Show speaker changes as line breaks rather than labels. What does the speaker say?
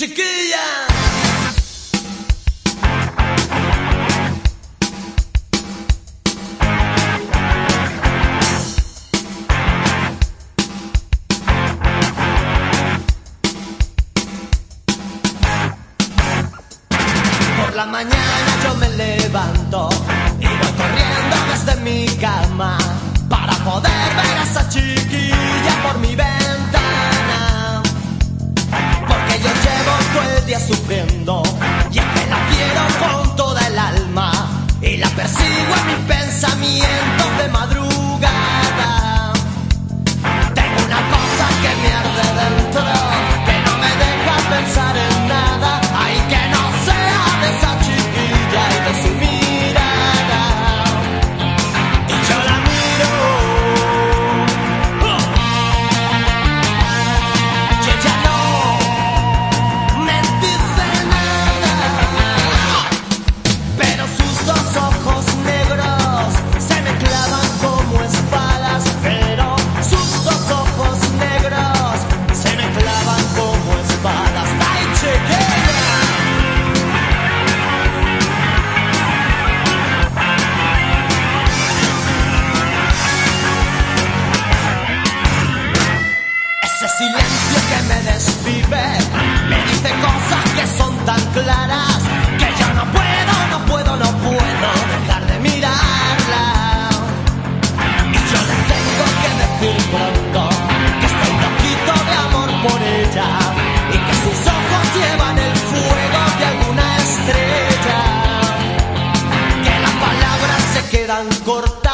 Chiquilla. Por la mañana yo me levanto y voy corriendo desde mi cama para poder ver a esa chiquilla Ese silencio que me desvive me dice cosas que son tan claras que yo no puedo, no puedo, no puedo dejar de mirarla. Y yo le tengo que decir pronto que estoy loquito de amor por ella y que sus ojos llevan el fuego de alguna estrella. Que las palabras se quedan cortas.